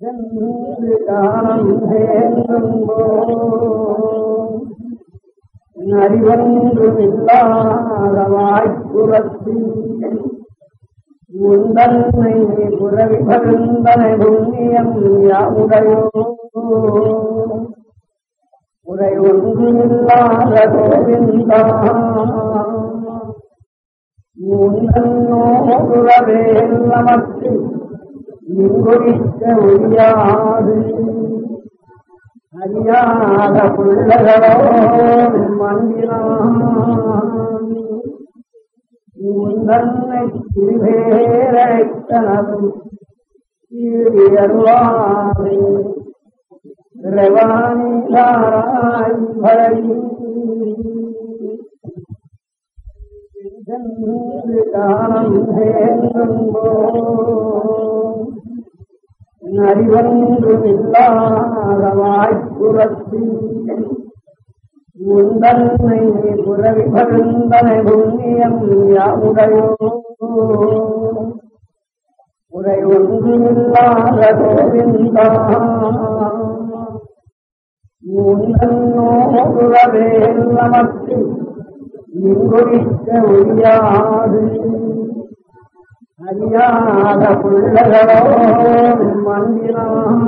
சென்று காலம் சேர்ந்தோ அறிவொன்றுமில்லாத வாய்ப்புறத்தில் முந்தன்னை புறவி பருந்தனை புண்ணியம் யாவுடையோ உரை ஒன்றுமில்லாத கோவிந்தா முன்னோதுறவேல் நமக்கு இங்குறிக்க ஒழியாது அறியாத பிள்ளைகளோ மண்ணினான் முந்தன்னை திருவேரைத்தனதும் ஈரியருளாதே ரவானிதாராய் பழகி காலம் சேர்ந்தோ அறிவொன்றுமில்லாத வாய்ப்புறத்தில் புறவி பருந்தனை புண்ணியம் யாவுடையோ உரை ஒன்றுமில்லாத கோவிந்தா முன்னோதுறவேல் நமக்கு இங்குரிக்க ஒழியாது அறியாத பிள்ளைகளோ மண்ணினான்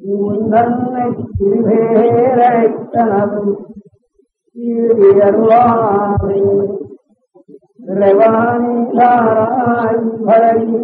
முந்தன்னை திருவேரைத்தனதும் ஈரியருளாதே ரவானிதாராய் பழகி